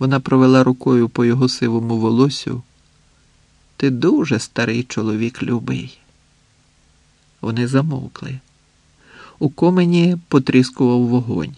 Вона провела рукою по його сивому волосю. Ти дуже старий чоловік любий. Вони замовкли. У комені потріскував вогонь.